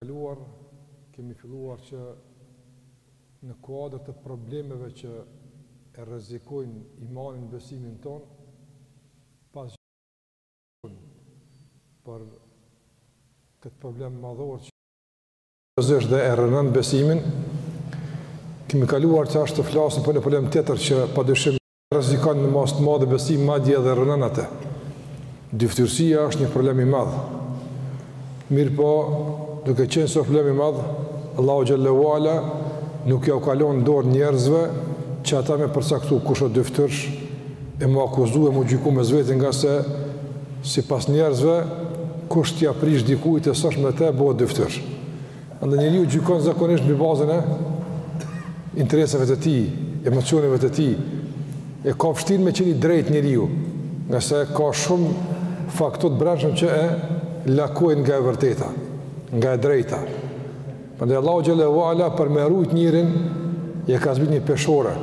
kaluar kemi filluar që në kuadër të problemeve që e rrezikojnë imanin, besimin tonë, pas çdo diskutimi për këtë problem madhor që seriozisht dhe e rrënon besimin, kemi kaluar që tash të flasim për një problem tjetër që padyshim rrezikon në masë të madhe besimin madje edhe rrënon atë. Dyftyrësia është një problem i madh. Mirëpo, duke qenë se o problem i madh, Allahu xhel-le ue ala nuk jau ka lon n'dorë njerëzve që ata me përcaktu kush është dyftyrsh e m'u akuzu e m'u gjyku mes veti ngase sipas njerëzve kush t'ja prish dikujt e s'osh me te bohet dyftyrsh. Andaj njeriu gjykon zakonisht mbi bazën e interesave të tij, emocioneve të tij. E ka t'vështirë me qenë i drejtë njeriu, ngase ka shumë faktorë të brendshëm që e lakojnë nga e vërteta, nga e drejta. Prandaj Allahu xhel-le ue ala për me rujt njerin, ja ka zbrit një peshore,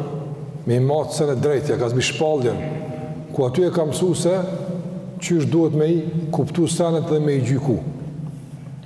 me i matë senet drejtë, ja ka zbrit shpalljen, ku aty e ka mësu se qysh duhet me i kuptu senet dhe me i gjyku.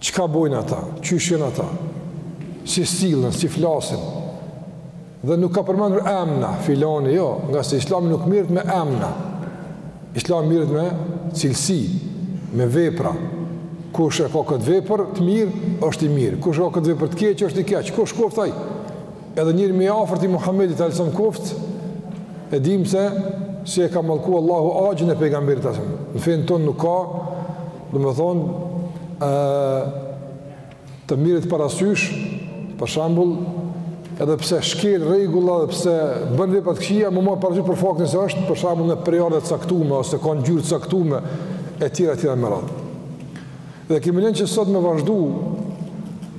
Çka bojnë ata, qysh janë ata, si sillen, si flasin, dhe nuk ka përmendur emna, filani, jo, ngase islami nuk mirret me emna, islami mirret me cilësi, me vepra, kush e ka këtë vepër të mirë, është i mirë, kush e ka këtë vepër të keqe, është i keq, kush koftë ai, edhe njeri më i afërt i Muhammedit alejhi selam koftë, e dimë se, si e ka mallku Allahu axhën e pejgamberit, në fenë tonë nuk ka, Domethënë, e, të mirret parasysh, për shembull, edhe pse shkel rregulla dhe pse bën vepra t'këqija, m'u marrë parasysh për faktin se është, për shembull, me prejardhje t'caktume, ose ka ngjyrë t'caktume, e tjera, e tjera me radhë. Dhe kemi lënë që sot me vazhdu,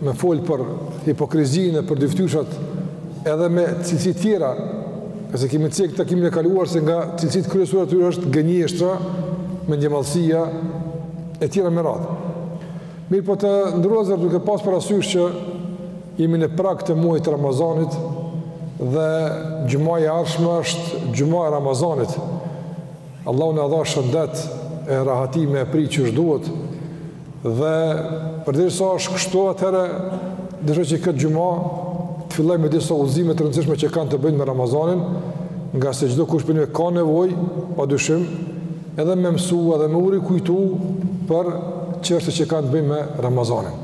me folë për hipokrizinë, për dyftyrshat, Edhe me cilësi tjera, ngase kemi cekë takimin e kaluar se nga cilësitë kryesore t'tyre është gënjeshtra, mendjemadhësia, e tjera me radhë. Mirëpo të nderuar vllezër duke pas parasysh që jemi në prag të muajit Ramazanit dhe xhumaja e ardhshme është xhumaja e Ramazanit. Allahu na dhashtë shëndet e rahati me e prit qysh duhet, Dhe përderisa është kështu atëherë dëshoj që këtë xhuma të filloj me disa udhëzime të rëndësishme që kanë të bëjnë me Ramazanin, ngase çdokush prej neve ka nevojë, padyshim, edhe me mësu edhe me u rikujtu për çështje që kanë të bëjnë me Ramazanin.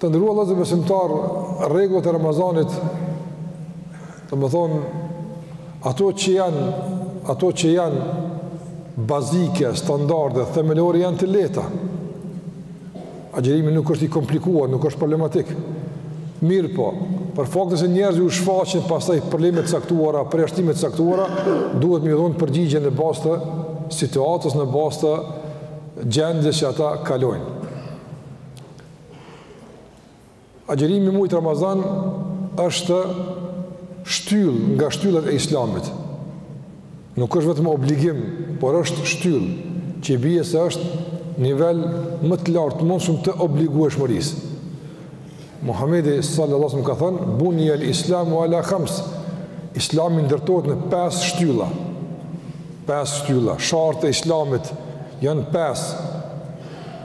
Të nderuar vëllezër besimtarë, rregullat e Ramazanit, domethënë, ato që janë, ato që janë bazike, standarde, themelore janë të lehta. Agjërimi nuk është i komplikuar, nuk është problematik. Mirëpo, për faktin se njerëzve u shfaqin pastaj probleme të caktuara, përjashtime të caktuara, duhet me ju dhonë përgjigje në bazë të situatës, në bazë të gjendjes që ata kalojnë. Agjërimi i muajit Ramazan është shtyllë nga shtyllat e islamit. Nuk është vetëm obligim, por është shtyllë që i bje se është në nivel më të lartë të mundshëm të obligueshmërisë. Muhamedi sallallahu alaihi wasallam ka thënë: "Buni al-Islamu ala khams." Islami ndërtohet në pesë shtylla. Pesë shtylla, shartet e Islamit janë pesë.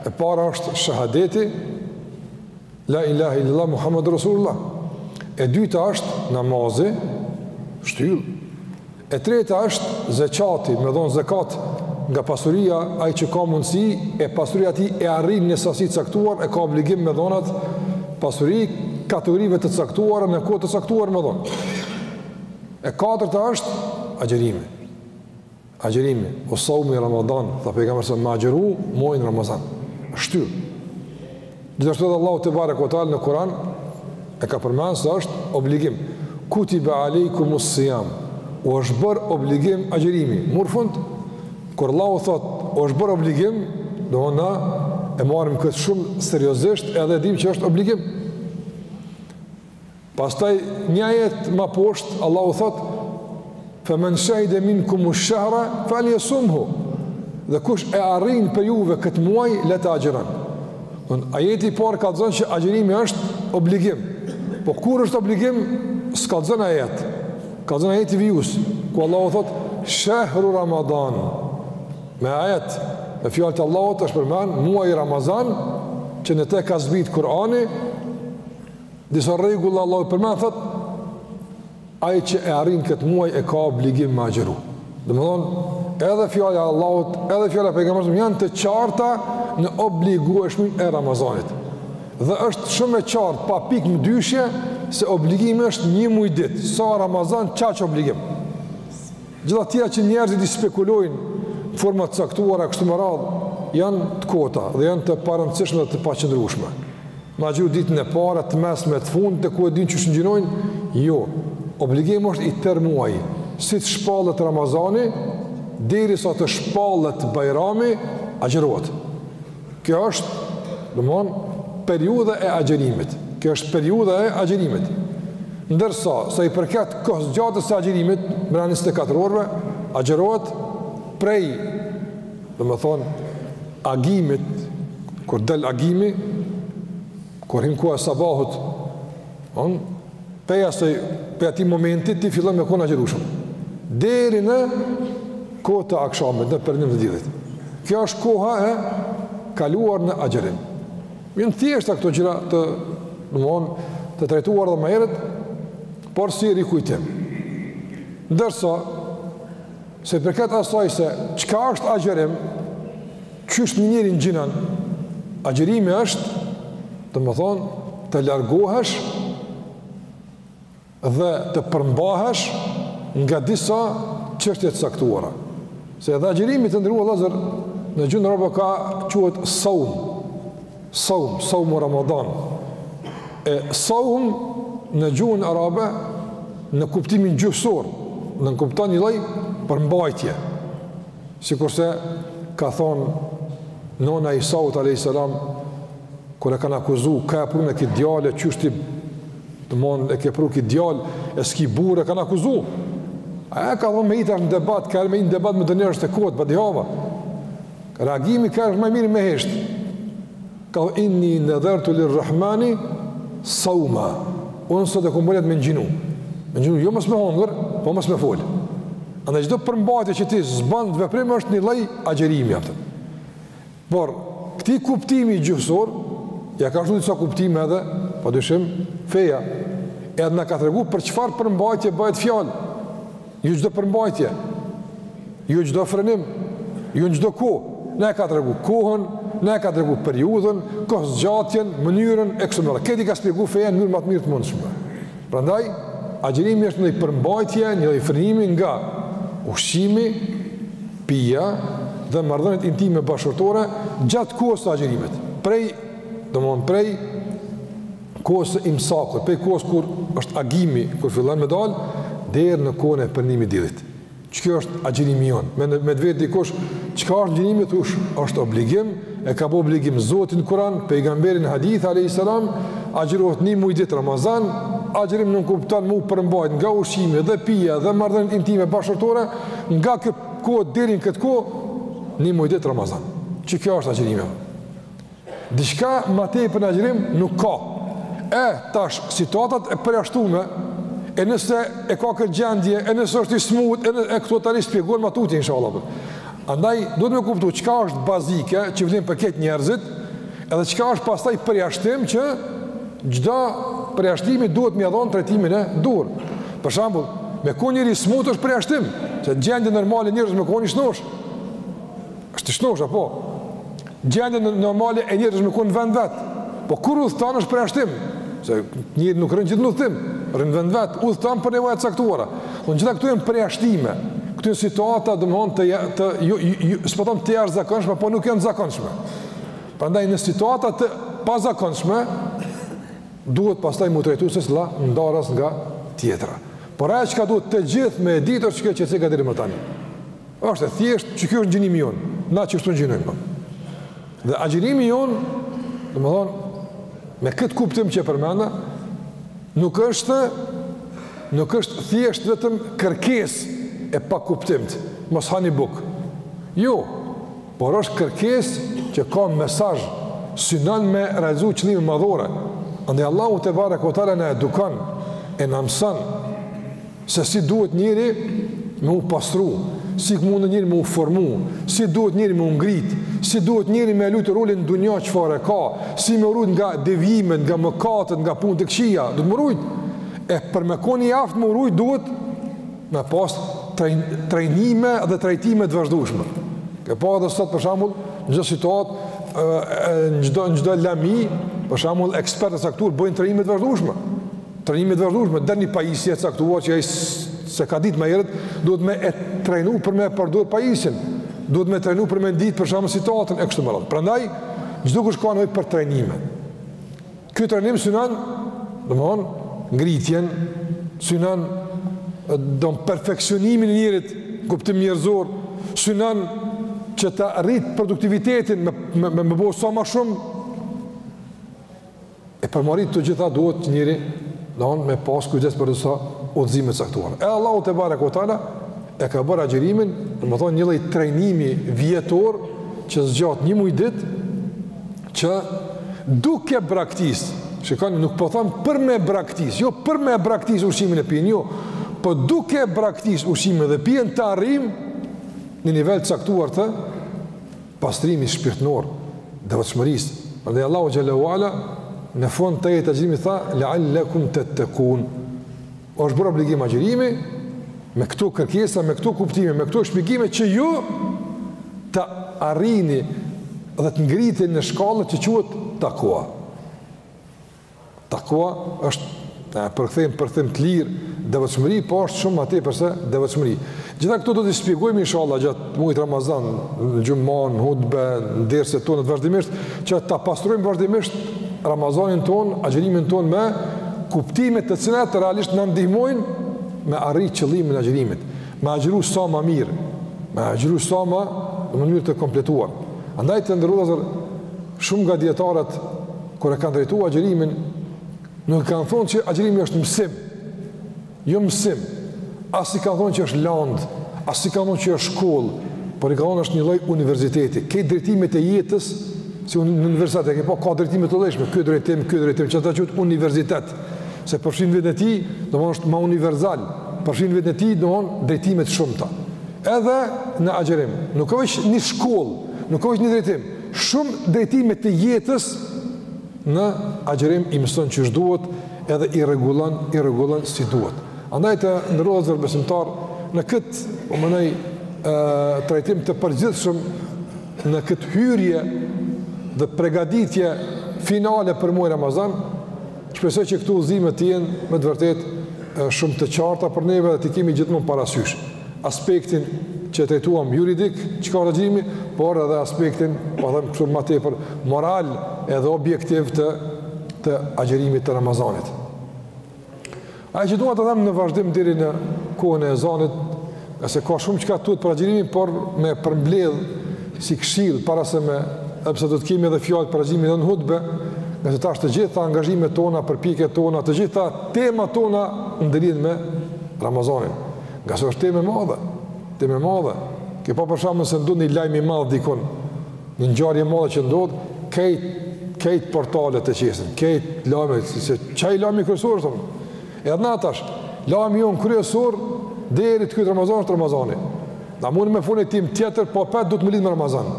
E para është shahadeti, la ilahe illallah Muhammed Rasulullah. E dyta është namazi, shtyllë. E treta është zekati, me dhonë zekat, nga pasuria ai që ka mundësi, e pasuria e tij e arrin një sasi të caktuar, e ka obligim me dhon at pasuri kategorive të caktuara, në kohë të caktuar me dhonë. E katërta është agjërimi. Agjërimi, ue saumi Ramadan, tha pejgamberi alejhi selam me agjëru muajin Ramazan. Shtyllë. Gjithashtu edhe Allahu tebareke ue teala në Kur'an e ka përmend se është obligim. Kutiba aleikum us-siyam. U është bërë obligim agjërimi. Mori fund kur Allahu thotë u është bërë obligim, domethënë e marrim këtë shumë seriozisht edhe e dimë që është obligim. Pastaj një ajet ma poshtë Allahu thotë: "Fa men shahida minkum ash-shahra falyasumhu." Dhe kush e arrin prej juve këtë muaj, le të agjëron. Domethënë ajeti i parë kallzon që agjërimi është obligim. Po kur është obligim, s'kallzon ajeti. Kallzon ajeti vijues, ku Allahu thotë: "Shahru Ramadan." Me ajet, me fjalët e Allahut është përmend muaji Ramazan, që në të ka zbrit Kur'ani, Disa rregulla Allahu përmend, thotë ai që e arrin këtë muaj e ka obligim me agjëru. Domethonë edhe fjala e Allahut, edhe fjala e pejgamberit alejhi selam janë të qarta në obligueshmërinë e Ramazanit. Dhe është shumë e qartë pa pikë mëdyshje se obligimi është një muaj ditë, sa Ramazan qaq obligim. Gjithë ato që njerëzit i spekulojnë në forma të caktuara kështu me radhë janë të kota dhe janë të parëndësishme dhe të paqëndrueshme. Me agjëru ditën e parë, të mesme, të fundit e ku e din qysh ngjinojnë? Jo. Obligim është i tërë muaji. Si të shpallet Ramazani, derisa të shpallet Bajrami, agjërohet. Kjo është, domethonë, periudha e agjërimit. Kjo është periudha e agjërimit. Ndërsa, sa i përket kohëzgjatjes së agjërimit, mrena 24 orëve, agjërohet prej Domethonë, agimit, kur del agimi, kur hin koha e sabahut, domethonë, pej asaj, pej atij momentit, ti fillon me kon agjërueshëm. Deri në kohë të akshamit, në perëndim të dillit. Kjo është koha e kaluar në agjërim. Janë thjesht këto gjëra të, domethonë, të trajtuar dhe ma herët, por si rikujtim. Ndërsa, Sa i përket asaj se çka është agjërim, qysh një njeri ngjinon, agjërimi është, domethonë, të largohesh dhe të përmbahesh nga disa çështje të caktuara. Se edhe agjërimi të nderuar vllazër, në gjuhën arabe ka quhet sawm. Sawm, Sawmu Ramadan, e Sawm në gjuhën arabe në kuptimin gjuhësor nënkupton një lloj përmbajtje. Sikurse ka thonë nona e Isaut alayhis salam kur e kanë akuzu ka e prune këtë djalë e qysh ti domethonë e ke pru këtë djalë e s'ki burrë e kanë akuzu. Ajo ka thonë me hi tash në debat, ka me hi në debat me do njerëz është kot, badihava. Reagimi ka është ma e mirë me hesht. Ka inni nadhartu lirrahmani sawma. Unë sot e kom bo nijet me ngjinu. Me ngjinu jo mos me hongër, po mos me fol. Andaj çdo përmbajtje që ti s'ban veprim është një lloj agjërimi atë. Por këtij kuptimi gjuhësor ja ka shtu disa kuptime edhe pa dyshim feja. Edhe na ka tregu për çfarë përmbajtje bëhet fjalë. Jo çdo përmbajtje, jo çdo frenim, jo në çdo kohë, na e ka tregu kohën, na e ka tregu periudhën, kohëzgjatjen, mënyrën, e kështu me radhë. Këto i ka shpjegu feja në mënyrë ma të mirë të mundshme. Prandaj, agjërimi është një lloj përmbajtje, një lloj frenimi nga ushqimi, pija dhe marrëdhëniet intime bashkëshortore gjatë kohës së agjërimit. Prej, domethonë prej, kohës së imsakut, prej kohës kur është agimi, kur fillon me dal, deri në kohën e perëndimit dillit. Qe kjo është agjërimi jonë. Me, me të vet dikush, çka është agjërimi, thush, është obligim, e ka bo obligim Zoti n'Kuran, pejgamberi n'hadith, a.s. Agjërohet një muj ditë Ramazan, agjërim nënkupton me u përmbajt nga ushqimi dhe pija dhe marrëdhëniet intime bashkëshortore, nga këtë kohë deri në këtë kohë, një muj ditë Ramazan. Qe kjo është agjërimi jonë. Diçka ma tej për agjërim nuk ka. E tash situatat e përjashtume e nëse e ka këtë gjendje, e nëse është i smut, e, e këto tani shpjegohen ma tutje inshallah. Andaj duhet me kuptu çka është bazike që vlen për krejt njerëzit, edhe çka është pastaj përjashtim që çdo përjashtimi duhet me ia dhon trajtimin e duhur. Për shembull, me kon njeri smut është përjashtim, se gjendje normale njerëz me kon i shnosh. Është i shnosh apo? Gjendje normale e njerëzve me kon në vend të vet. Po kur udhëton është përjashtim, se njeri nuk rrin gjithë në udhëtim, rrin në vend të vet, udhëton për nevoja të caktuara. Do të gjitha këto janë përjashtime. Këto janë situata domthon të të ju ju s'po them të jashtëzakonshme, po nuk janë të zakonshme. Prandaj në situata të pazakonshme duhet pastaj mu trajtu secila ndaras nga tjetra. Por ajo çka duhet të gjithë me e ditë është kjo që e ceka deri më tani. Është e thjeshtë që ky është agjërimi jonë. Na qështu agjinojmë. Po. Dhe agjërimi jonë, domethënë, me këtë kuptim që e përmenda, nuk është, nuk është thjeshtë vetëm kërkesë e pakuptimtë, mos hani bukë. Jo, por është kërkesë që ka mesazh, synon me realizu qëllime madhore. Andaj Allahu tebareke ue teala na edukon, e na mëson, se si duhet njeri me u pastru, si munet njeri me u formu, si duhet njeri me u ngrit, si duhet njeri me e lujtë rolin në dunja çfarë e ka, si me u rujt nga devijimet, nga mëkatet, nga punët e këqija, duhet m'u rujt. E për me kon i aftë me u rujt duhet me pas trajnime dhe trajtime të vazhdushme. Ke pa edhe sot për shembull, në çdo situatë, në çdo lami, për shembull, ekspertë e caktuar, bëjnë trajnime të vazhdushme. Trajnime të vazhdueshme deri një pajisje e caktuar që ai s'e ka ditë ma herët, duhet me e trajnu për me e përdor pajisjen. Duhet me e trajnu për me ditë për shembull situatën e kështu me radhë. Prandaj çdokush ka nevojë për trajnime. Ky trajnim synon, domthon, ngritjen, synon don perfeksionimin e njerit, në kuptim njerëzor, synon që ta rrit produktivitetin me me me bo sa ma shumë E për me i arrit të gjitha duhet që njeri, domethënë me pas kujdes për disa udhëzime të caktuar. E Allahu tebareke ue teala e ka bërë agjërimin, domethënë një lloj trajnimi vjetor që zgjat një muj ditë, që duke braktis, shikoni nuk po thom për me braktis, jo për me braktis ushqimin e pijen, jo, po duke braktis ushqimin dhe pijen të arrim një nivel të caktuar të, pastrimi shpirtëror dhe devotshmërisë. Prandaj Allahu xhelle ue ala në fund të ajetit të agjërimit tha lealekum tettekun. Është bërë obligim agjërimi me këto kërkesa, me këto kuptime, me këto shpjegime që ju të arrini dhe të ngriteni në shkallën që quhet takua. Takua është, e përkthejmë përkthim të lirë, devotshmëri po është shumë më tepër se devotshmëri. Gjitha këto do t'i shpjegojmë inshallah gjatë muajit Ramazan, në xhumon, hutbe, në derset tona të vazhdimisht që ta pastrojmë vazhdimisht Ramazanin tonë, agjërimin tonë me kuptime të cilat realisht na ndihmojnë me arrit qëllimin e agjërimit, me agjëru sa më mirë, me agjëru sa më në mënyrë të kompletuar. Andaj të nderuar vëllezër, shumë nga dijetarët kur e kanë trajtuar agjërimin, nuk i kanë thonë që agjërimi është mësim. Jo mësim. As i kanë thonë që është landë, as i kanë thonë që është shkollë, por i kanë thonë është një lloj universiteti. Krejt drejtimet e jetës si në universitet e ke pa ka drejtime të llojllojshme, ky drejtim, ky drejtim për ata quhet universitet. Se përfshin në veten e tij, domthonë është më universal, përfshin në veten e tij domthonë drejtime të shumta. Edhe në agjërim, nuk ka veç një shkollë, nuk ka veç një drejtim, Shumë drejtime të jetës në agjërim i mëson qysh duhet edhe i rregullon, i rregullon si duhet. Andaj të nderuar vëllezër besimtarë në këtë, po mendoj, trajtim të përgjithshëm në këtë hyrje dhe pregaditje finale për muaj Ramazan, Shpresoj që këto udhëzime të jenë me të vërtetë shumë të qarta për neve dhe t'i kemi gjithmonë parasysh aspektin që e trajtuam juridik, çka është agjërimi, por edhe aspektin, po them kështu më tepër, moral edhe objektiv të të agjërimit të Ramazanit. Ajo që dua ta them në vazhdim deri në kohën e ezanit, ngase ka shumë çka thuhet për agjerimin, por me përmbledh si këshillë para se me, edhe pse do të kemi edhe fjalë për agjerimin edhe në hutbe, ngase tash të gjitha angazhimet tona, përpjekjet tona, të gjitha temat tona ndërlidhen me Ramazanin. Ngase është temë e madhe, temë e madhe. Ke pa për shembull se ndodh ni lajm i madh dikun Një ngjarje e madhe që ndodh, krejt krejt portalet e qesin, krejt lajme se qaj lajmi kryesor thon. Edhe na tash, lajmi jon kryesor deri të kryhet Ramazani është Ramazani. Na mund me fut ni temë tjetër, po prapë duhet m'u lidh me Ramazan.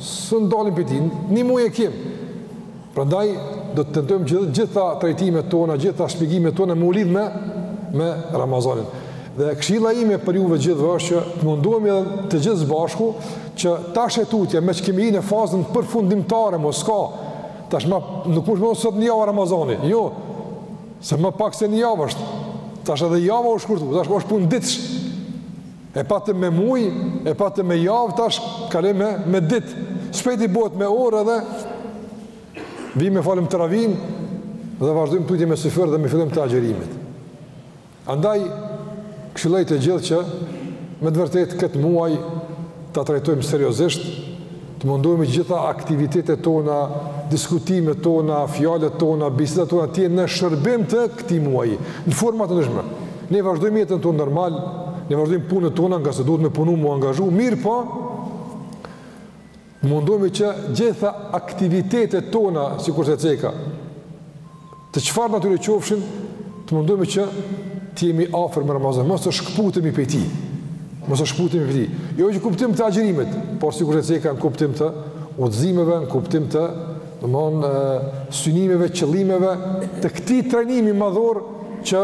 S'u ndalim prej tij, një muaj e kim. Prandaj do të tentojmë gjithë gjitha trajtimet tona, gjitha shpjegimet tona me u lidh me me Ramazanin. Dhe këshilla ime për juve gjithëve është që të mundohemi edhe të gjithë së bashku që tash e tutje meqë kemi hy në fazën përfundimtare mos ka tash më nuk mund të themi sot një javë Ramazani. Jo. Se më pak se një javë është. Tash edhe java u shkurtu, tash është punë ditësh. E patëm me muaj, e patëm me javë tash, kalojmë me me ditë. Shpejt bëhet me orë edhe vim me falem teravinë dhe vazhdojmë tutje me syfer dhe me fillim të agjërimit. Andaj këshilloj të gjithë që me të vërtetë këtë muaj ta trajtojmë seriozisht, Të mundohemi gjitha aktivitetet tona, diskutimet tona, fjalët tona, bisedat tona të jenë në shërbim të këtij muaji, në forma të ndryshme. Ne vazhdojmë jetën tonë normal, ne vazhdojmë punët tona, ngase duhet me punu, mu angazhu, mirëpo, mundohemi që gjitha aktivitetet tona, sikurse ceka, Të çfarë natyre qofshin, të mundohemi që të jemi afër me Ramazan, mos të shkëputemi prej tij. Mos të shkëputemi prej tij. Jo veç në kuptim të agjërimit, por sikurse ceka në kuptim të udhëzimeve, në kuptim të, domthonë, synimeve, qëllimeve të këtij trajnimi madhor që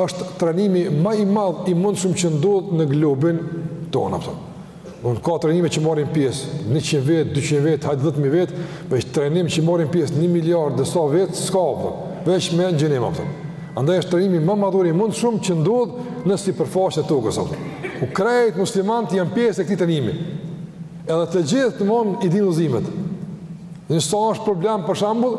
është trajnimi ma i madh i mundshëm që ndodh në globin tonë, a po. Mund ka trajnime që marrin pjesë 100 vetë, 200 vetë, hajt 10000 vetë, veç trajnim që marrin pjesë 1 miliard dhe sa vetë, s'ka a po. Veç me agjërim a po. Andaj është trajnimi ma madhor i mundshëm që ndodh në sipërfaqen e tokës a po. Ku krejt muslimanët janë pjesë e këtij trajnimi. Edhe të gjithë do me thonë i dinë udhëzimet. Nëse është problem për shembull,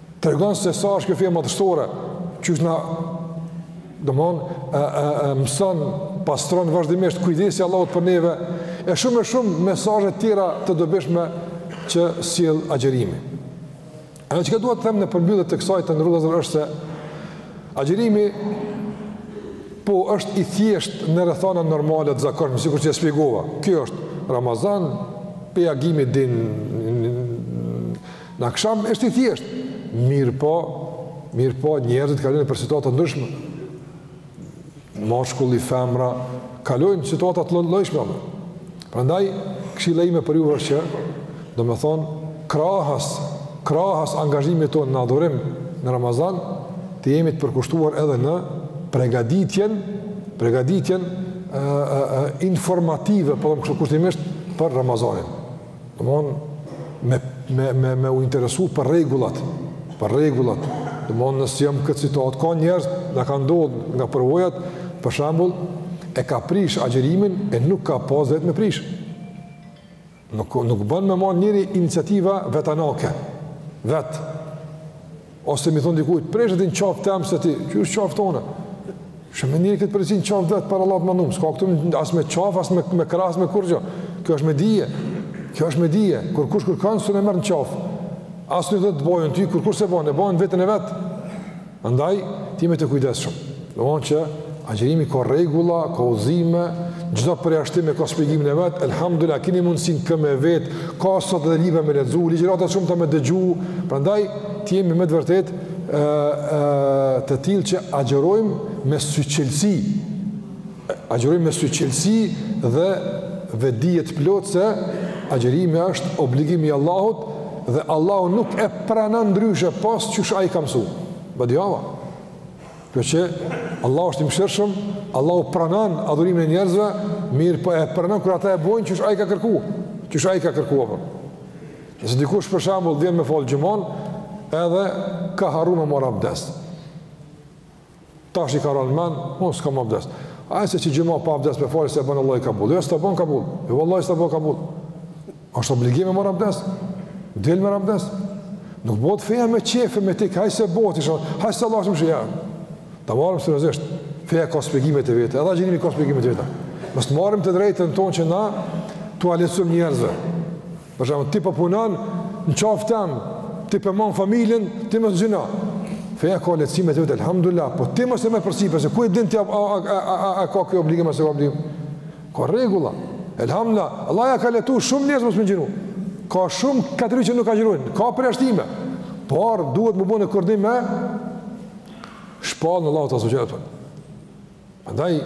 Tregon se sa është kjo fe madhështore, qysh na domethonë mëson pastron vazhdimisht kujdesi i Allahut për neve e shumë e shumë mesazhe të tjera të dobishme që sjell agjërimi. Andaj çka dua të them në përmbyllje të kësaj të nderuar është se agjërimi po është i thjeshtë në rrethana normale të zakonshme, sikur që e shpjegova. Kjo është Ramazan, pe agimi deri Në aksham është i thjeshtë, mirëpo, mirëpo, njerëzit kalojnë nëpër situata të ndryshme. Mashkulli, femra, kalojnë situata të llojllojshme. Prandaj, këshilla ime për ju është që, do me thonë, krahas, krahas angazhimit tonë në adhurim në Ramazan, të jemi të përkushtuar edhe në pregaditjen, pregaditjen e, e, e, informative, po thom kështu kushtimisht, për Ramazanin. Domthon me me me me u interesu për rregullat, për rregullat. Domthon nëse jam n'këtë situatë ka njerëz na ka ndodh nga përvojat, për shembull, e ka prish agjerimin e nuk ka pas pse me prish. Nuk, nuk bënë me marrë njeri iniciativa vetanake, vetë. Ose mi thonë dikujt, prishe ti në qafë teme se ti, kush qafë tona? Thotë njeri këtë prishe n'qafë vet para Allahut mandej, s'ka këtu as me qafë, as me, me krah as, me kurgjo. Kjo është me dije, kjo është me dije, kurkush kurkan s'e merr në qafë. Asnjë s'do t'bajnë ty, kurkush s'e bajnë, e bajnë veten e vet. Andaj, t'jemi të kujdesshëm. Dhe vonë që agjërimi ka rregulla, ka udhëzime, çdo përjashtim e ka shpjegimin e vet, elhamdulilah, kini mundësinë kë me e vet, ka sot edhe libra me lexu, ligjërata të shumta me dëgju, prandaj, të jemi me të vërtetë e, e, të tillë që agjërojmë me syçelësi, agjërojmë me syçelësi dhe vetëdije të plotë se agjërimi është obligim i Allahut dhe Allahu nuk e pranon ndryshe pos qysh ai ka mësu. Badjava. Kjo që Allahu është i mëshirshëm, Allahu pranon adhurimin e njerëzve, mirëpo e pranon kur ata e bojnë qysh ai ka kërku, qysh ai ka kërku. Nëse dikush për shembull vjen me fal xhumanë, edhe ka harru me marr abdes. Tash i ka ra n'mend, unë s'kam abdes. Haj se qi xhuma pa abdes me fal se bën Allahu kabull. Jo s'ta bon kabull. Jo vallahi s'ta bon kabull. Është obligim me marr abdes. Del merr abdes. Nuk bëhet feja me qefe me teke, haj se bëhet inshallah, haj se Allahu është i mëshirshëm. Ta marrim seriozisht. Feja ka shpjegimet e veta, edhe agjinimi ka shpjegimet e veta. Mos marrim të drejtën tonë që na t'ua lehtësojmë njerëzve. Për shembull, ti po punon, në qafë tem, ti po mban familjen, ti mos agjino. Feja ka lehtësimet e veta, alhamdulillah, po ti mos e merr përsipër se ku e din ti a a a a ka kjo obligim a s'ka obligim. Ka rregulla. Elhamdulilah, Allahu ja ka lehtu shumë njerëz mos me agjinu. Ka shumë kategori që nuk agjërojnë, ka përjashtime. Por duhet me u bo në koordinim me shpalljen e Allahut azze ve xhel. Prandaj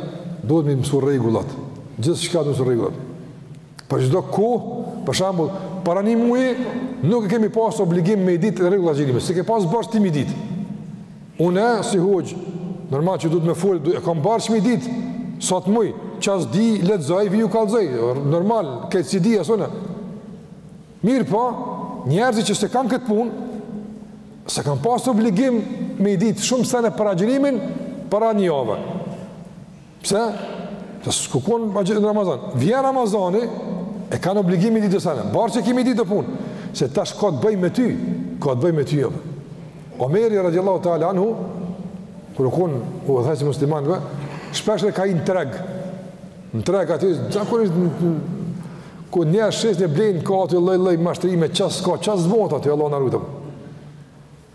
duhet me i mësu rregullat. Gjithçka duhet mësu rregullat. Për çdo kohë, për shembull, para një muaji nuk e kemi pas obligim me i ditë rregullat e agjërimit. S'e ke pas borxh ti me i ditë. Unë, si hoxhë, normal që duhet me fol, e kam borxh me i ditë, sa të muj, çka s'di, lexoj, vij ju kallxoj, normal, krejt s'i di as unë. Mirëpo, njerëzit që s'e kanë këtë punë, s'e kanë pas obligim me i ditë shumë sene për agjërimin para një javë. Pse? Se s'u kon agjërimi në Ramazan. Vjen Ramazani, e kanë obligim me i ditë to sene. Borxh e kemi me ditë to punë, se tash ka të bëjë me ty, ka të bëjë me ty e për. Omeri, radiallahu ta'ala anhu, kur u konë udhëheqës i muslimanëve, shpeshherë ka hi në treg, në treg aty, zakonisht në, në, ku njerëz shesin e blejnë, ka aty lloj-lloj mashtrime, qas, ka qas zvot aty, Allahu na rujt.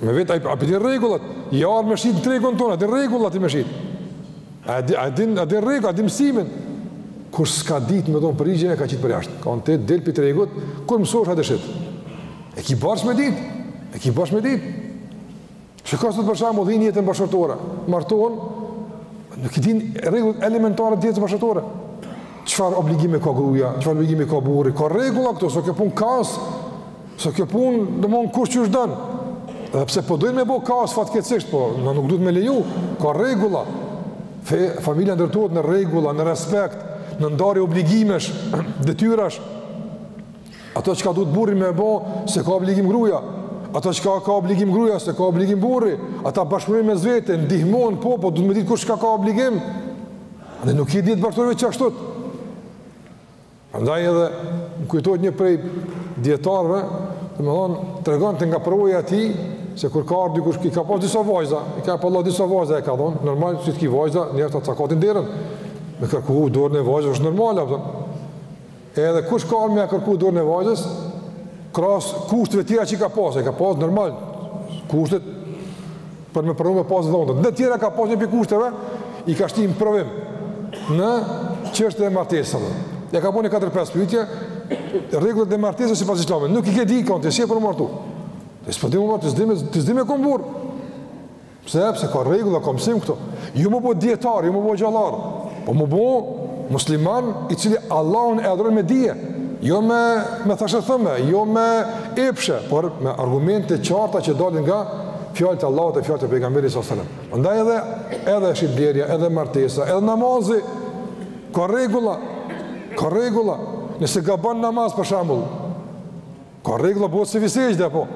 Me vetë, a, a po i din rregullat, ki ardh me shitë në tregun tonë, a din rregullat ti me shitë. A, a din, a din rregullat, a din mësimin. Kur s'ka ditë me dhonë përgjigje e ka qitë përjashta. Ka thonë del prej tregut, kur mësohesh hajde shit. E ki borxh me ditë, e ki borxh me ditë. Çka sot për shembull edhe në jetën bashkëshortore, martohen, nuk i dinë rregullat elementare të jetës bashkëshortore. Çfarë obligime ka gruja, çfarë obligime ka burri, ka rregulla këto, s'o kjo punë kaos, Se kjo punë, domethonë kush qysh don, edhe pse po dojnë me bo kaos fatkeqsisht, po na nuk duhet me leju, ka rregulla, fe, familja ndërtohet në rregulla, në respekt, në ndarje obligimesh, detyrash, ato çka duhet burri me bo, s'e ka obligim gruja, ato çka ka obligim gruja, s'e ka obligim burri, ata bashkëpunojnë mes vete, ndihmojnë, po, po, duhet me ditë kush çka ka obligim, dhe nuk i ditë bashkëmërin me qashtut, Andaj edhe më kujtohet një prej dijetarëve, domethënë tregonte nga përvoja e tij se kur ka ardhur dikush, i ka pas disa vajza, i ka pas disa vajza e ka thonë, normal si të ki vajza, njerëzt ta cakatin derën. Me kërku dorën e vajzës është normal apo? Edhe kush ka ardh me kërku dorën e vajzës, krahas kushtëve tjera që ka pas, i ka pas normal kushtet Për me provu me pas dhëndër. Ndër tjera ka pas një prej kushteve, i ka shti në provim. Në çështje të martesave. Ia ka bo një 4-5 pytje, rregullat e martesës sipas islamit. Nuk i ke ditë, ka thonë ti s'je për martu. Ti s'po di me u martu, ti s'di me kon burrë. Pse, pse ka rregulla, ka mësim këto. Jo m'u bo dijetar, jo m'u bo hoxhallarë. Po m'u bo musliman i cili Allahun e adhuron me dije. Jo me, me thashethëme, jo me epshe, por me argumente të qarta që dalin nga fjalët e Allahut e fjalët e pejgamberit sallallahu alajhi wasallam. Prandaj edhe edhe shitblerja, edhe martesa, edhe namazi ka rregulla. Ka rregulla. Nëse gabon në namaz për shembull, ka rregulla bëhet sehvi sexhde, po.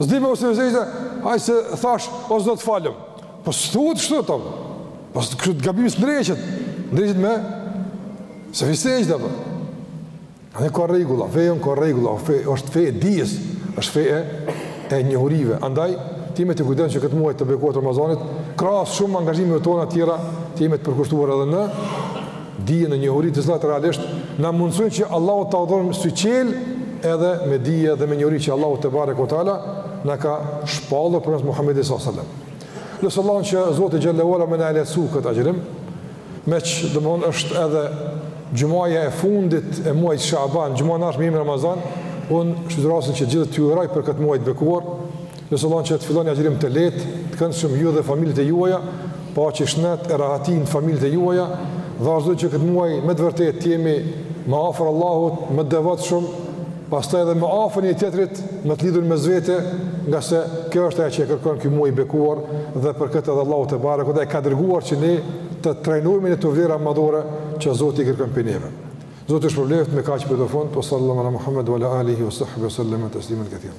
S'di me bo sehvi sexhde, ai se thash o Zot falëm. Po s'thuhet ashtu ti. Po s'është kështu, gabimi s'ndreqet. Ndreqet me sehvi sexhde po. Dhe ka rregulla, feja jonë ka rregulla, fe, është fe e dijes, është fe e, e njohurive. Andaj, të jemi të kujdesshëm që këtë muaj të bekuar të Ramazanit, krahas shumë angazhimeve tona tjera, të jemi të përkushtuar edhe në dije në njohuri të cilat realisht na mundësojnë që Allahun ta adhurojmë sinqertë edhe me dije dhe me njohuri që Allahu tebareke ve teala na ka shpallë përmes Muhammedit s.a.s. Lus Allahun që Zoti xhel-le ve ala me na e lehtsu këtë agjërim, Meqë, domthonë, është edhe xhumaja e fundit e muajit Shaaban, xhumanë e ardhshme jemi në Ramazan, unë shfrytëzoj rastin që gjithë t'ju uroj për këtë muaj të bekuar. Lus Allahun që të filloni agjërim të lehtë, të këndshëm ju dhe familjet e juaja, paçi shnet e rahati në familjet e juaja, dhe ashtu që këtë muaj me të vërtetë të jemi më afër Allahut, më të devotshëm, pastaj edhe më afër njëri-tjetrit më të lidhur mes vete, ngase kjo është ajo që e kërkon ky muaj i bekuar dhe për këtë edhe Allahu tebareke e ka dërguar që ne të trajnohemi në këto vlera madhore që Zoti i kërkon prej neve. Zoti ju shpërbleftë, me kaq për te fund, sallallahu ala Muhammed wa ala alihi wa sahbihi wa sallam taslimen kethira.